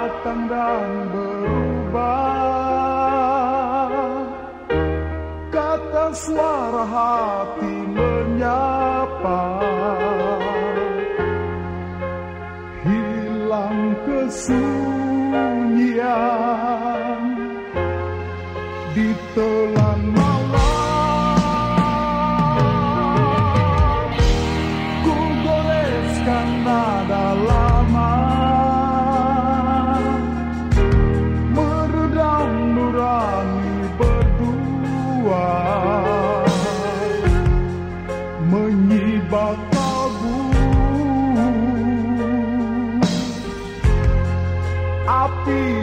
Datang dan berubah. Kata suara hati menyapa. Hilang kesunyian Ditelan Menyibak kalbu Api